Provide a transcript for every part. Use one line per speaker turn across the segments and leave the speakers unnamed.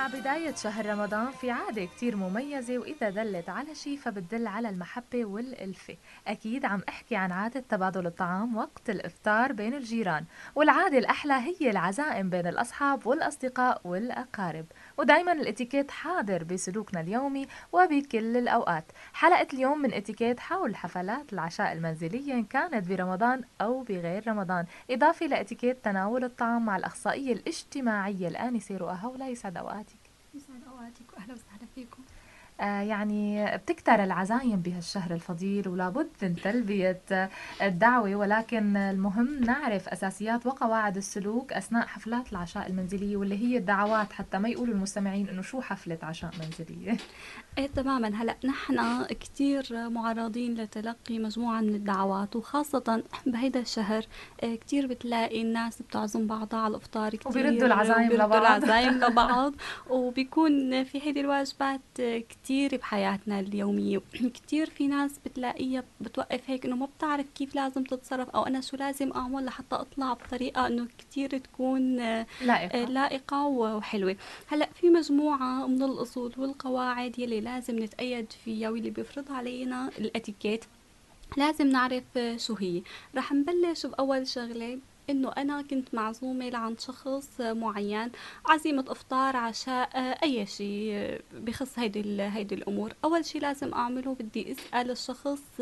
مع بداية شهر رمضان في عادة كتير مميزة وإذا دلت على شي فبتدل على المحبة والألفة. أكيد عم أحكي عن عادة تبادل الطعام وقت الإفطار بين الجيران والعادة الأحلى هي العزائم بين الأصحاب والأصدقاء والأقارب. ودايما الإتيكيت حاضر بسلوكنا اليومي وبكل الأوقات. حلقة اليوم من إتيكيت حول حفلات العشاء المنزلية إن كانت برمضان أو بغير رمضان. إضافة لاتيكيت تناول الطعام مع الأخصائية الاجتماعية الآنسة رؤى هولا يسعد أوقاتك.
يسعد أوقاتك واهلا وسهلا.
يعني بتكتر العزايم بهالشهر الفضيل ولابد من تلبية آه، الدعوة ولكن المهم نعرف أساسيات وقواعد السلوك أثناء حفلات العشاء المنزلية واللي هي الدعوات حتى ما يقولوا المستمعين إنه شو حفلة عشاء منزلية
إيه تماما هلأ نحن كثير معرضين لتلقي مجموعة من الدعوات وخاصة بهيدا الشهر إيه كثير بتلاقي الناس بتعزم بعضها على الأفطار كثير
وبيردوا العزايم
وبيردوا
لبعض.
العزايم لبعض وبيكون في هيدي الواجبات كثير بحياتنا اليومية. كثير في ناس بتلاقيها بتوقف هيك إنه ما بتعرف كيف لازم تتصرف أو أنا شو لازم أعمل لحتى أطلع بطريقة إنه كثير تكون
لائقة.
لائقة وحلوة. هلأ في مجموعة من الأصول والقواعد يلي لازم نتأيد فيها واللي بيفرض علينا الإتيكيت. لازم نعرف شو هي. رح نبلش بأول شغلة. إنه أنا كنت معزومة لعند شخص معين عزيمة إفطار عشاء أي شيء بخص هيدي هيدي الأمور. أول شيء لازم أعمله بدي أسأل الشخص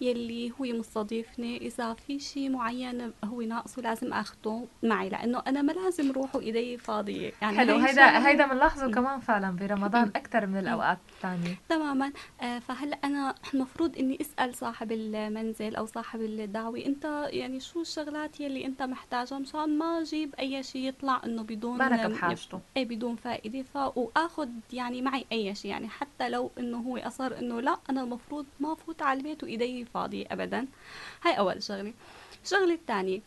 يلي هو مستضيفني إذا في شيء معين هو ناقصه لازم أخده معي لأنه أنا ما لازم روح وايدي فاضية. يعني
حلو
هي
هيدا هيدا بنلاحظه كمان فعلا برمضان أكثر من الأوقات الثانية.
تماما. آه، فهلأ أنا المفروض إني أسأل صاحب المنزل أو صاحب الدعوة أنت يعني شو الشغلات يلي أنت محتاجها مشان ما أجيب اي شيء يطلع انه بدون
بحاجته.
إيه بدون فائدة. ف واخذ يعني معي اي شيء. يعني حتى لو انه هو اصر انه لا أنا المفروض ما فوت على البيت وايدي فاضية ابدا. هاي اول شغلة. الشغلة الثانية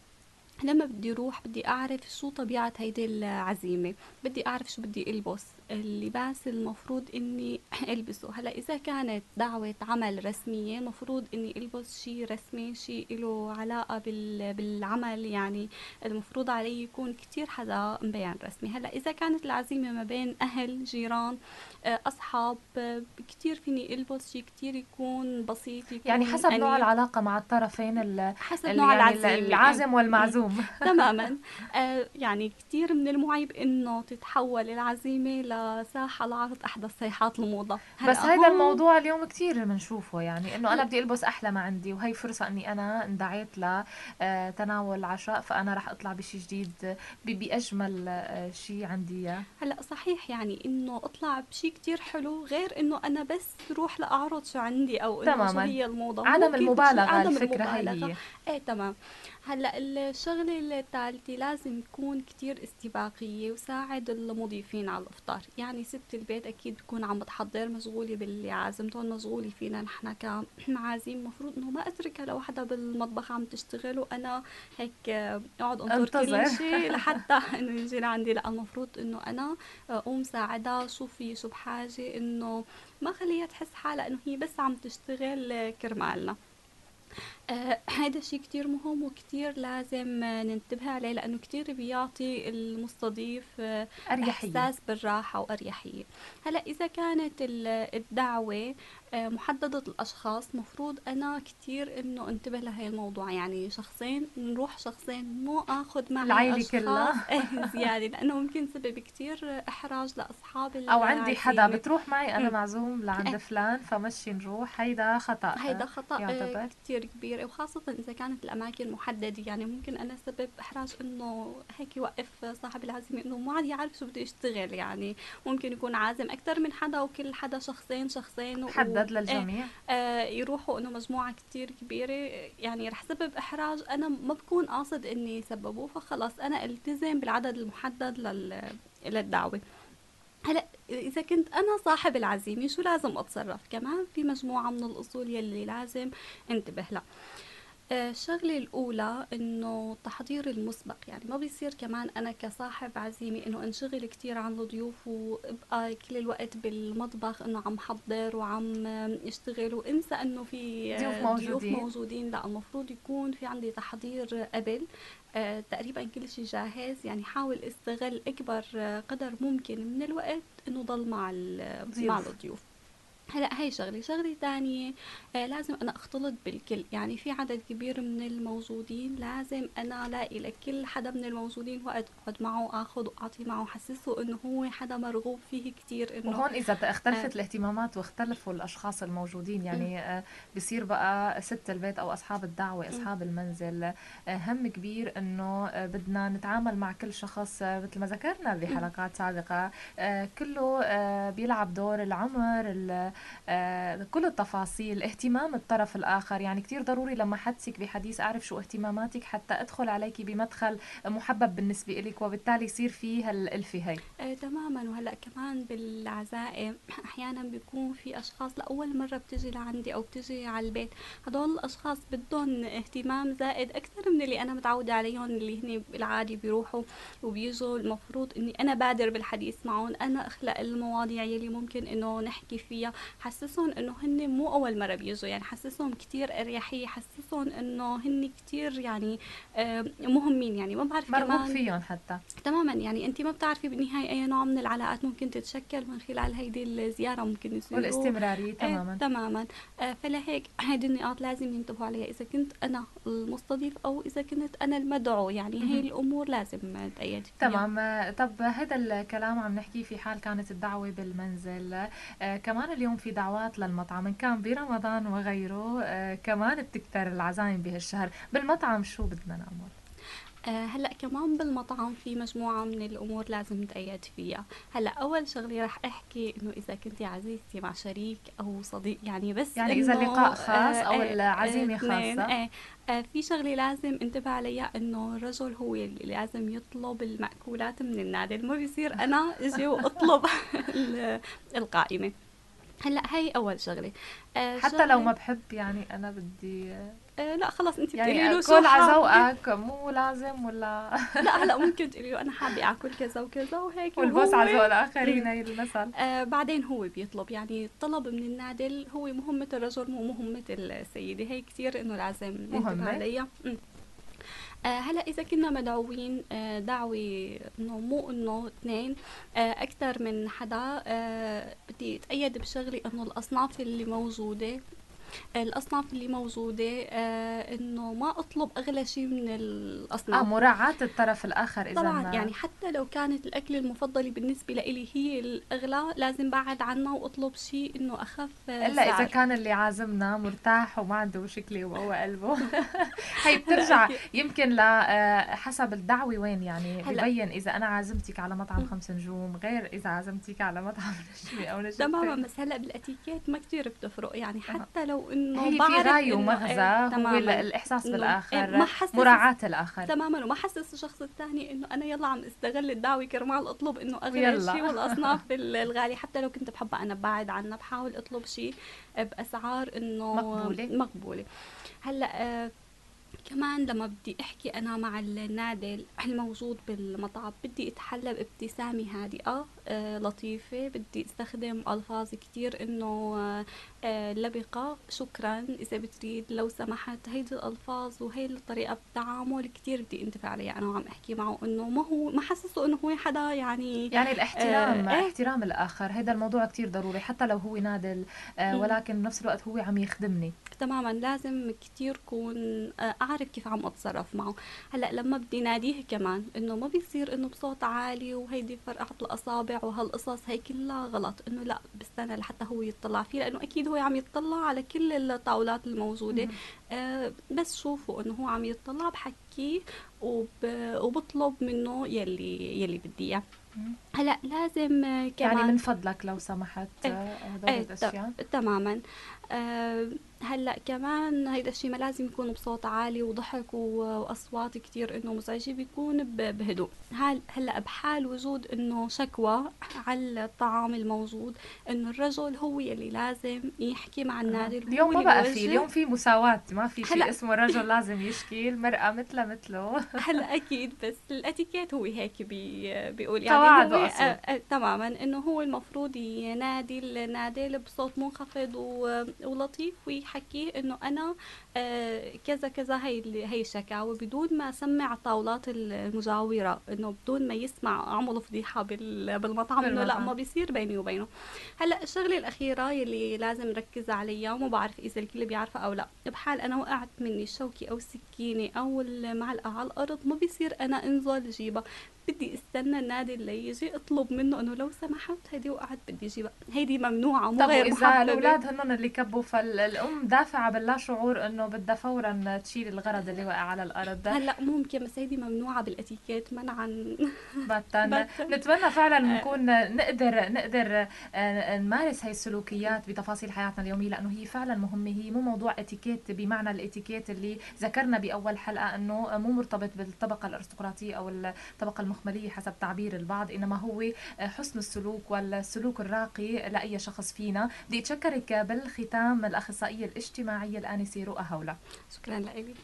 لما بدي أروح بدي اعرف شو طبيعة هيدي العزيمة. بدي اعرف شو بدي البس. اللباس المفروض إني ألبسه. هلأ إذا كانت دعوة عمل رسمية المفروض إني ألبس شيء رسمي شيء له علاقة بال... بالعمل. يعني المفروض علي يكون كتير حدا مبين رسمي. هلأ إذا كانت العزيمة ما بين أهل جيران آه، أصحاب آه، كتير فيني ألبس شيء كتير يكون بسيط يكون
يعني حسب نوع
أنيق.
العلاقة مع الطرفين ال-
حسب نوع
يعني
العزيمة.
العازم والمعزوم.
تماما. آه يعني كثير من المعيب إنه تتحول العزيمة لساحه لعرض احدى صيحات الموضه
بس
هون-
الموضوع اليوم كتير بنشوفه يعني إنه أنا بدي ألبس أحلى ما عندي وهي فرصة إني أنا اندعيت لتناول عشاء فأنا رح أطلع بشي جديد. بأجمل آه، شي عندي إياه.
هلأ صحيح يعني إنه أطلع بشيء كتير حلو غير إنه أنا بس روح لأعرض شو عندي أو إنه شو. هي الموضة.
عدم المبالغة
تكون- عدم المبالغة.
هي.
إيه تمام. هلأ الشغله الثالثه لازم تكون كتير استباقية وساعد المضيفين على الأفطار. يعني ست البيت أكيد بتكون عم بتحضر مشغولة باللي عازمتهم مشغولة فينا نحن كمعازيم المفروض إنه ما أتركها لوحدها بالمطبخ عم تشتغل وأنا هيك آه، أقعد انطر كل
أنتظر.
شيء لحتى إنه يجي لعندي لأ المفروض إنه أنا أقوم ساعدها. شوف في شو بحاجة. إنه ما خليها تحس حالها إنه هي بس عم تشتغل آه، كرمالنا. آه، هيدا شيء كتير مهم وكتير لازم ننتبه عليه لأنه كتير بيعطي المستضيف آه،
أريحية
إحساس بالراحة وأريحية هلأ إذا كانت ال- الدعوة آه، محددة الأشخاص مفروض أنا كتير إنه انتبه لهي الموضوع يعني شخصين نروح شخصين مو آخذ معي
العيلة كلها.
إيه، زيادة لأنه ممكن سبب كتير إحراج لأصحاب
أو عندي حدا. بتروح معي
مم.
معزوم لعند
إيه.
فلان فمشي نروح هيدا خطأ
هيدا خطأ
يعتبر.
آه، كتير كبير وخاصة إذا كانت الأماكن محددة. يعني ممكن أنا سبب إحراج إنه هيك يوقف صاحب العزيمة إنه ما عاد يعرف شو بده يشتغل. يعني ممكن يكون عازم أكثر من حدا وكل حدا شخصين شخصين و-
حدد
إيه،
للجميع.
آه، يروحوا إنه مجموعة كتير كبيرة. يعني رح سبب إحراج أنا ما بكون قاصد إني سببوه فخلص أنا ألتزم بالعدد المحدد لل للدعوة. هلأ إذا كنت أنا صاحب العزيمة شو لازم أتصرف؟ كمان في مجموعة من الأصول يلي لازم انتبه لها. الشغلة الأولى إنه التحضير المسبق يعني ما بيصير كمان أنا كصاحب عزيمة إنه أنشغل كتير عن الضيوف وابقى كل الوقت بالمطبخ إنه عم حضر وعم اشتغل وانسى إنه في
ضيوف
آه، ضيوف
موجودين.
موجودين. لا المفروض يكون في عندي تحضير قبل آه، تقريبا كل شيء جاهز. يعني حاول استغل أكبر آه، قدر ممكن من الوقت إنه ضل مع مع
ضيوف.
الضيوف. هلا هي شغلة شغلة تانية آه لازم أنا أختلط بالكل. يعني في عدد كبير من الموجودين لازم أنا ألاقي لكل حدا من الموجودين وقت أقعد معه أخذ وأعطي معه حسسه إنه هو حدا مرغوب فيه كتير إنه
وهون إذا
آه
اختلفت الاهتمامات واختلفوا الأشخاص الموجودين يعني آه، بصير بقى ست البيت أو أصحاب الدعوة أصحاب المنزل آه، هم كبير إنه آه، بدنا نتعامل مع كل شخص آه، مثل ما ذكرنا بحلقات سابقة آه، كله آه، بيلعب دور العمر ال- آه، كل التفاصيل اهتمام الطرف الآخر. يعني كتير ضروري لما حدثك بحديث أعرف شو اهتماماتك حتى أدخل عليك بمدخل محبب بالنسبة إليك وبالتالي يصير في هالألفة هي.
آه تماما. وهلأ كمان بالعزائم أحيانا بيكون في أشخاص لأول مرة بتجي لعندي أو بتجي على البيت هدول الأشخاص بدهم اهتمام زائد أكثر من اللي أنا متعودة عليهم اللي هني بالعادي بيروحوا وبيجوا. المفروض إني أنا بادر بالحديث معهم أنا أخلق المواضيع يلي ممكن إنه نحكي فيها. حسسهم إنه هن مو أول مرة بيجوا يعني حسسهم كتير أريحية حسسهم إنه هن كتير يعني آه، مهمين يعني. ما بعرف
مرغوب فيهم حتى.
تماما يعني انت ما بتعرفي بالنهاية أي نوع من العلاقات ممكن تتشكل من خلال هيدي الزيارة ممكن يصيروا.
والاستمرارية
إيه
تماما.
تماما. آه فلهيك هيدي النقاط لازم ينتبهوا عليها. إذا كنت أنا المستضيف أو إذا كنت أنا المدعو يعني هي. الأمور لازم تأيد فيها.
تمام. آه، طب هذا الكلام عم نحكيه في حال كانت الدعوة بالمنزل. آه كمان اليوم في دعوات للمطعم إن كان برمضان وغيره آه كمان بتكتر العزايم بهالشهر. بالمطعم شو بدنا نعمل
آه، هلأ كمان بالمطعم في مجموعة من الأمور لازم نتأيد فيها. هلأ أول شغلة رح أحكي إنه إذا كنتي عزيزتي مع شريك أو صديق يعني بس
يعني إذا
إنه
اللقاء خاص
آه
أو
آه
العزيمة
آه
خاصة.
آه آه في شغلة لازم انتبه عليها إنه الرجل هو اللي لازم يطلب المأكولات من النادل ما بيصير أنا أجي وأطلب ال- القائمة. هلأ هي أول شغلة. آه
حتى لو ما بحب يعني أنا بدي
آه لأ خلص انت بتقولي
يعني
له شو
على ذوقك مو لازم ولا
لأ هلأ ممكن تقولي له أنا حابة آكل كذا وكذا وهيك.
والبوس على ذوق
مم.
هي المثل.
آه بعدين هو بيطلب يعني الطلب من النادل هو مهمة الرجل مو مهمة السيدة هي كتير إنه لازم
مهمة.
عليها. هلا إذا كنا مدعوين آه دعوة إنه مو إنه اثنين آه أكثر من حدا آه بدي أتأيد بشغلي إنه الأصناف اللي موجودة الأصناف اللي موجودة آه إنه ما أطلب أغلى شيء من
آه
الأصناف
مراعاة الطرف الآخر إذا.
طبعا يعني حتى لو كانت الأكلة المفضلة بالنسبة لإلي هي الأغلى لازم بعد عنها وأطلب شيء إنه أخف آه،
إلا إذا
سعر.
كان اللي عازمنا مرتاح وما عنده مشكلة وهو قلبه. هي
هلا
بترجع يمكن آه، حسب الدعوة وين يعني؟ ببين إذا أنا عازمتك على مطعم. خمس نجوم غير إذا عازمتك على مطعم نجمه أو
تماما
نجمتين
بس هلأ بالأتيكيت ما كتير بتفرق. يعني. حتى لو إنه
هي في
بعرف
غاية
إنه
ومغزى
إيه
هو ال-
تماما.
الإحساس
إنه
بالآخر
ما حسس
مراعاة الآخر.
تماما وما حسس الشخص الثاني إنه أنا يلا عم استغل الدعوة كرمال أطلب إنه اغلى شيء والأصناف ال- الغالية. حتى لو كنت بحبها أنا بعد عنها بحاول أطلب شيء بأسعار إنه
مقبولة.
مقبولة. هلأ آه كمان لما بدي أحكي أنا مع النادل الموجود بالمطعم بدي أتحلى بابتسامة هادئة آه لطيفة بدي أستخدم ألفاظ كتير إنه آه آه لبقة شكرا إذا بتريد لو سمحت هيدي الألفاظ وهي الطريقة بالتعامل كتير بدي انتبه عليها. أنا وعم أحكي معه إنه ما هو ما حسسه إنه هو حدا يعني
يعني الاحترام
آه إيه؟
احترام الآخر هذا الموضوع كتير ضروري حتى لو هو نادل آه،. ولكن بنفس الوقت هو عم يخدمني.
تماما لازم كتير كون آه، أعرف كيف عم أتصرف معه. هلأ لما بدي ناديه كمان إنه ما بيصير إنه بصوت عالي وهيدي فرقعة الأصابع وهالقصص هي كلها غلط. إنه لأ بستنى لحتى هو يطلع فيه لأنه أكيد هو عم يطلع على كل الطاولات الموجودة.
مهم.
آه بس شوفوا إنه هو عم يطلع بحكيه وب... وبطلب منه يلي يلي بدي
إياه.
هلأ لازم آه،
يعني من
كمان
فضلك لو سمحت آه، هدول
إيه ت-
الأشياء.
تماما. آه هلأ كمان هيدا الشي ما لازم يكون بصوت عالي وضحك و- وأصوات كتير إنه مزعجة بيكون بهدوء. هل هلأ بحال وجود إنه شكوى على الطعام الموجود إنه الرجل هو يلي لازم يحكي مع النادل هو
اليوم ما
اللي
بقى في. اليوم في مساواة ما في شيء اسمه الرجل لازم يشكي المرأة مثلها مثله
هلا أكيد بس الإتيكيت هو هيك بي بيقول يعني هو. آه آه تماما إنه هو المفروض ينادي النادل بصوت منخفض و- ولطيف ويحكي إنه أنا آه كذا كذا هي هي الشكاوى بدون ما سمع الطاولات المجاورة إنه بدون ما يسمع اعمل فضيحة بال- بالمطعم إنه لا. ما بيصير بيني وبينه هلا الشغلة الأخيرة يلي لازم نركز عليها وما بعرف إذا الكل بيعرفها أو لا بحال أنا وقعت مني الشوكه أو السكينه أو المعلقه على الأرض ما بيصير أنا انزل جيبها بدي استنى النادي اللي يجي اطلب منه إنه لو سمحت هيدي وقعت بدي جيبها هيدي ممنوعة مو غير محببه
الأولاد هن اللي كبوا فالأم دافعة باللا شعور إنه بدها فورا تشيل الغرض اللي وقع على الأرض.
هلأ ممكن بس هيدي ممنوعة بالإتيكيت منعا.
بطن. نتمنى فعلا نكون نقدر نقدر آه، نمارس هاي السلوكيات بتفاصيل حياتنا اليومية لأنه هي فعلا مهمة. هي مو موضوع إتيكيت بمعنى الإتيكيت اللي ذكرنا بأول حلقة إنه مو مرتبط بالطبقة الأرستقراطية أو الطبقة المخمليه حسب تعبير البعض إنما هو حسن السلوك والسلوك الراقي لأي شخص فينا. بدي أتشكرك بالختام الأخصائية الاجتماعية الآنسة رؤى هولة.
شكرا لك.